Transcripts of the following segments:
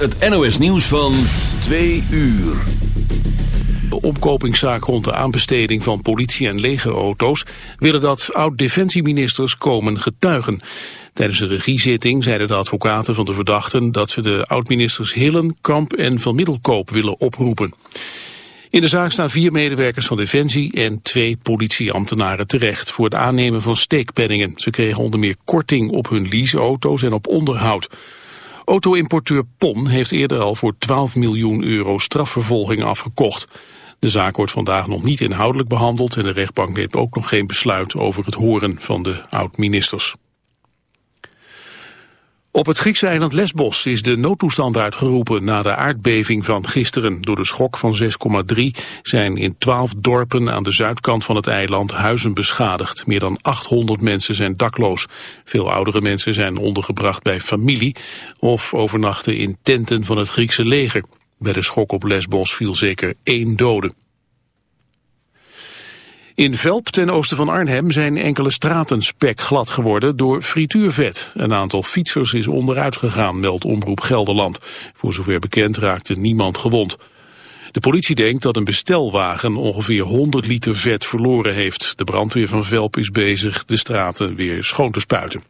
het NOS nieuws van 2 uur. De omkopingszaak rond de aanbesteding van politie- en legerauto's willen dat oud-defensieministers komen getuigen. Tijdens de regiezitting zeiden de advocaten van de verdachten dat ze de oud-ministers Hillen, Kamp en Van Middelkoop willen oproepen. In de zaak staan vier medewerkers van Defensie en twee politieambtenaren terecht voor het aannemen van steekpenningen. Ze kregen onder meer korting op hun leaseauto's en op onderhoud. Auto-importeur PON heeft eerder al voor 12 miljoen euro strafvervolging afgekocht. De zaak wordt vandaag nog niet inhoudelijk behandeld en de rechtbank neemt ook nog geen besluit over het horen van de oud-ministers. Op het Griekse eiland Lesbos is de noodtoestand uitgeroepen na de aardbeving van gisteren. Door de schok van 6,3 zijn in 12 dorpen aan de zuidkant van het eiland huizen beschadigd. Meer dan 800 mensen zijn dakloos. Veel oudere mensen zijn ondergebracht bij familie of overnachten in tenten van het Griekse leger. Bij de schok op Lesbos viel zeker één dode. In Velp ten oosten van Arnhem zijn enkele straten spekglad geworden door frituurvet. Een aantal fietsers is onderuit gegaan, meldt Omroep Gelderland. Voor zover bekend raakte niemand gewond. De politie denkt dat een bestelwagen ongeveer 100 liter vet verloren heeft. De brandweer van Velp is bezig de straten weer schoon te spuiten.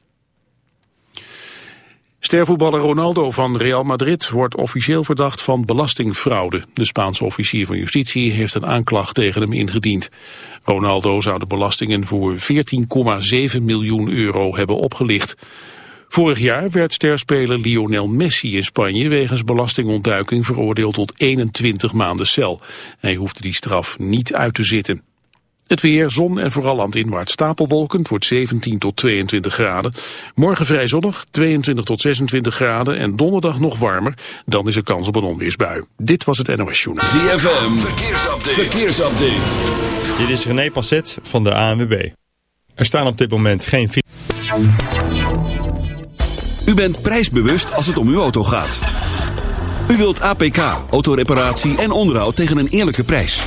Stervoetballer Ronaldo van Real Madrid wordt officieel verdacht van belastingfraude. De Spaanse officier van justitie heeft een aanklacht tegen hem ingediend. Ronaldo zou de belastingen voor 14,7 miljoen euro hebben opgelicht. Vorig jaar werd sterspeler Lionel Messi in Spanje wegens belastingontduiking veroordeeld tot 21 maanden cel. Hij hoefde die straf niet uit te zitten. Het weer, zon en vooral landinwaarts stapelwolken. Het wordt 17 tot 22 graden. Morgen vrij zonnig, 22 tot 26 graden. En donderdag nog warmer. Dan is er kans op een onweersbui. Dit was het NOS Journal. ZFM, verkeersupdate. verkeersupdate. Dit is René Passet van de ANWB. Er staan op dit moment geen... U bent prijsbewust als het om uw auto gaat. U wilt APK, autoreparatie en onderhoud tegen een eerlijke prijs.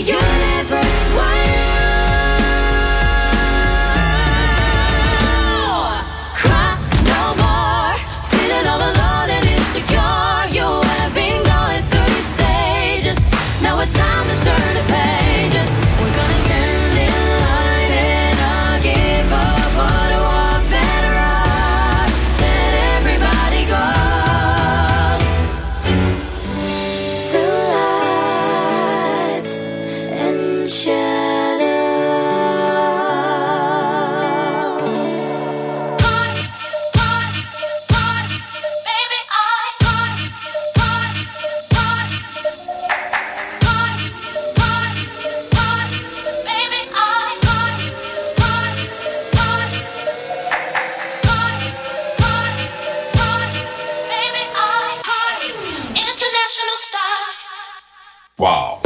you. Wow.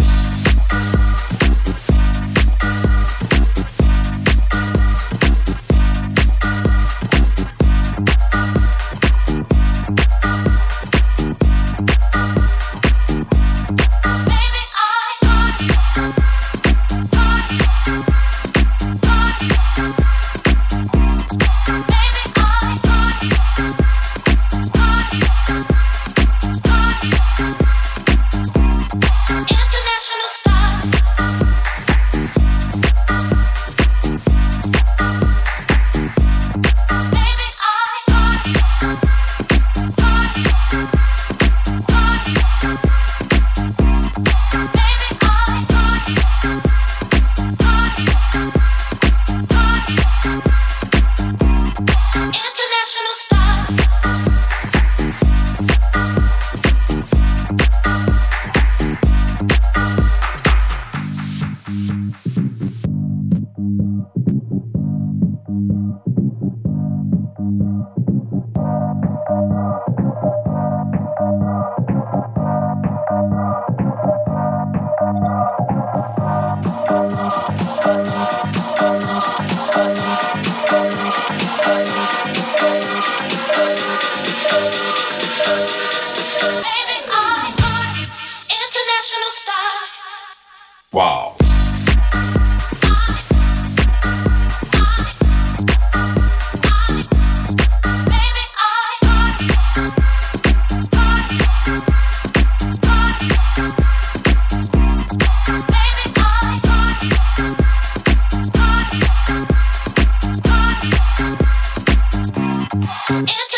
It's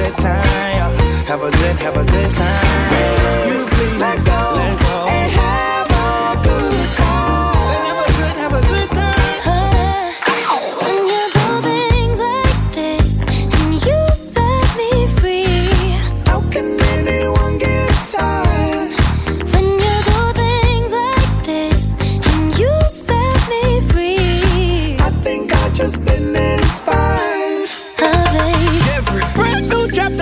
good, have a good time. Have a good, have a good time. Release, let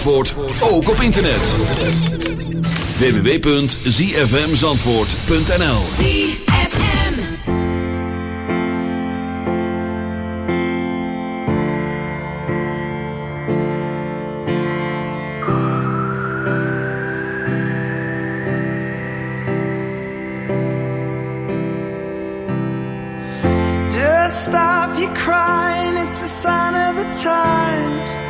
Zandvoort, ook op internet. www.zfmzandvoort.nl ZFM. Just stop your crying, it's a sign of the times.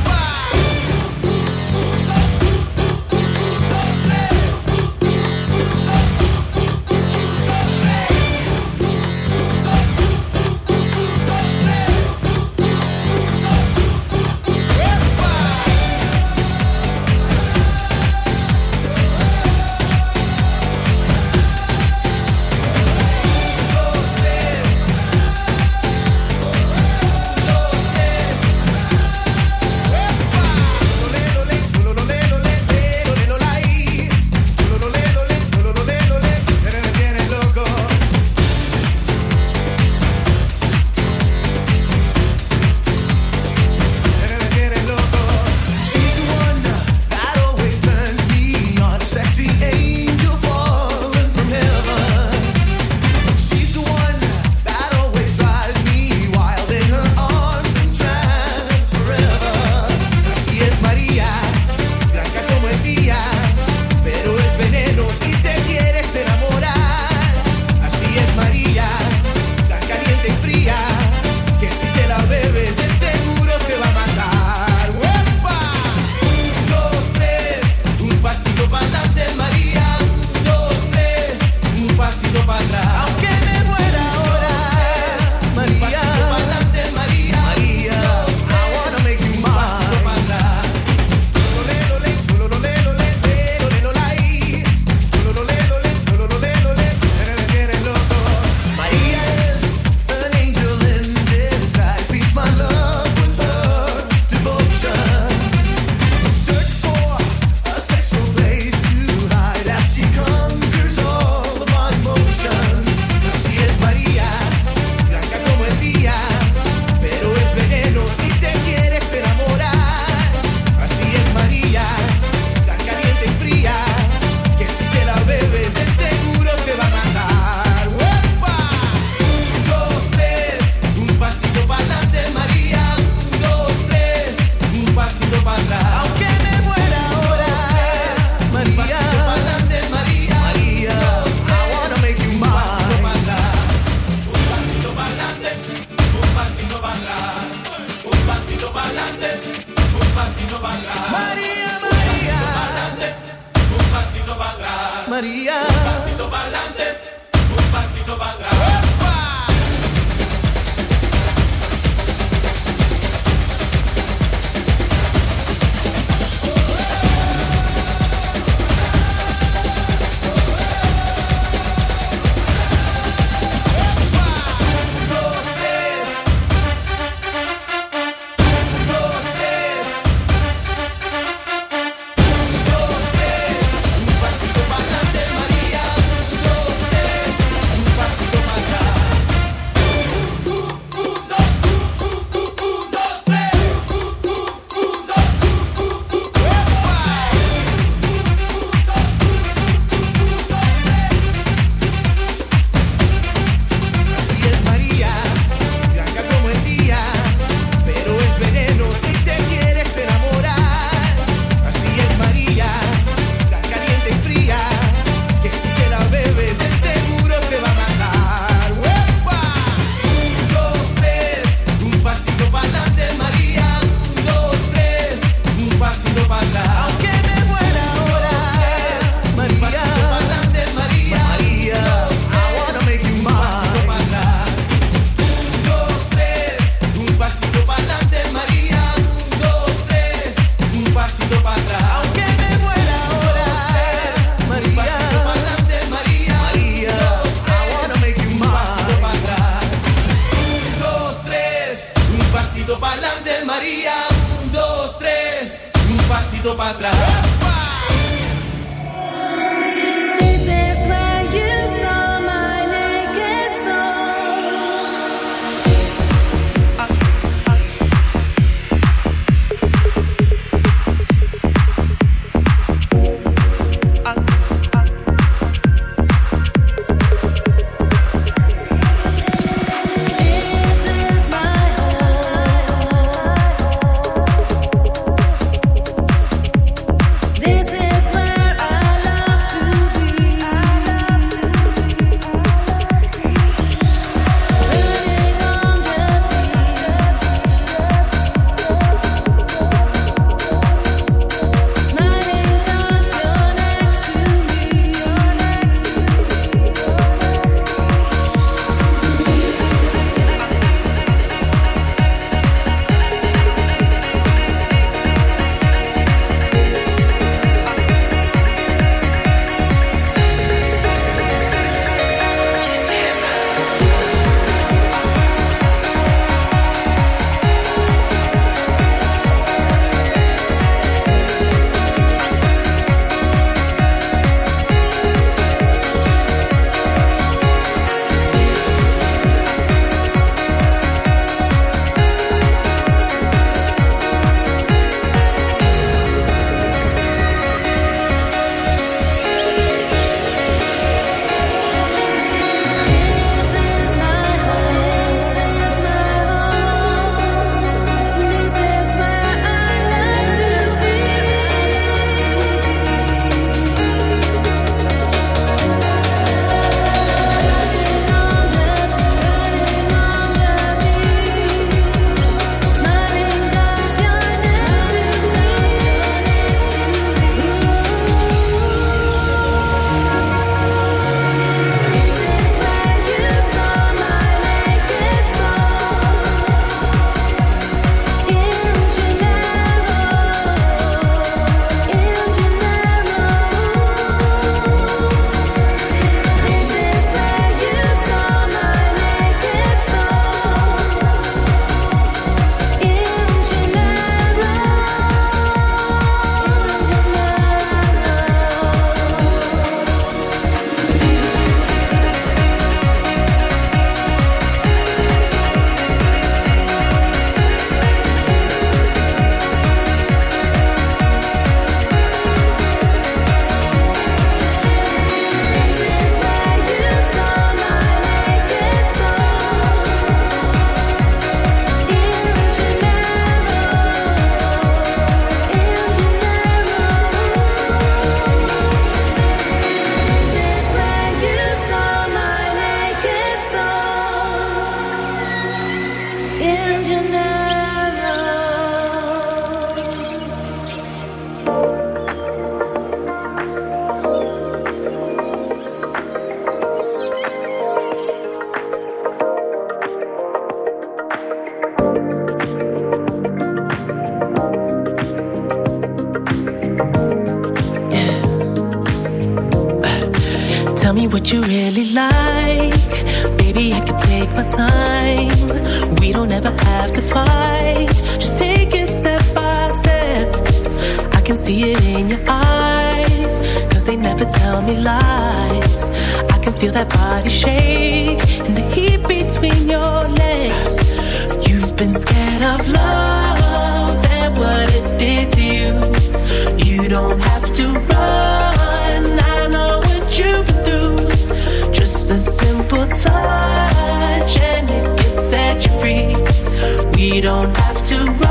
don't have to run.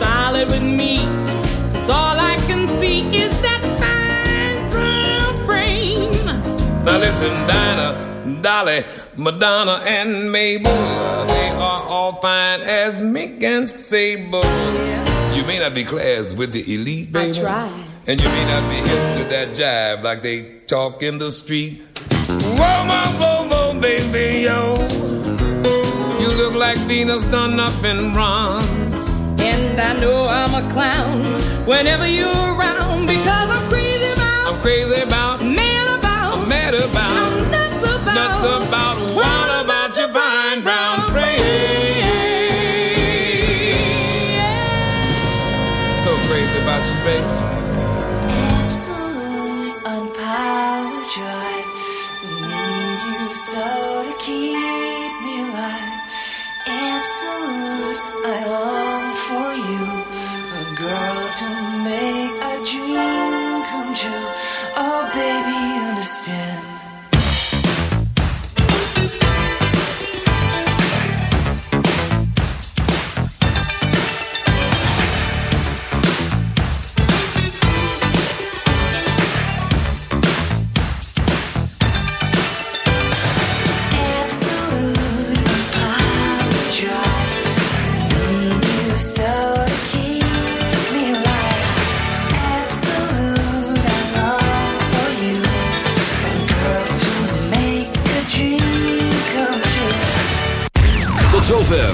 solid with me. Cause all I can see is that fine brown frame. Now listen, Dinah, Dolly, Madonna, and Mabel. They are all fine as Mick and Sable. You may not be class with the elite, baby. I try. And you may not be hip to that jive like they talk in the street. Whoa, whoa, whoa, whoa, baby, yo. You look like Venus done bronze. And I know I'm a clown whenever you're around because I'm crazy about, I'm crazy about, mad about, I'm mad about, I'm nuts about, nuts about. About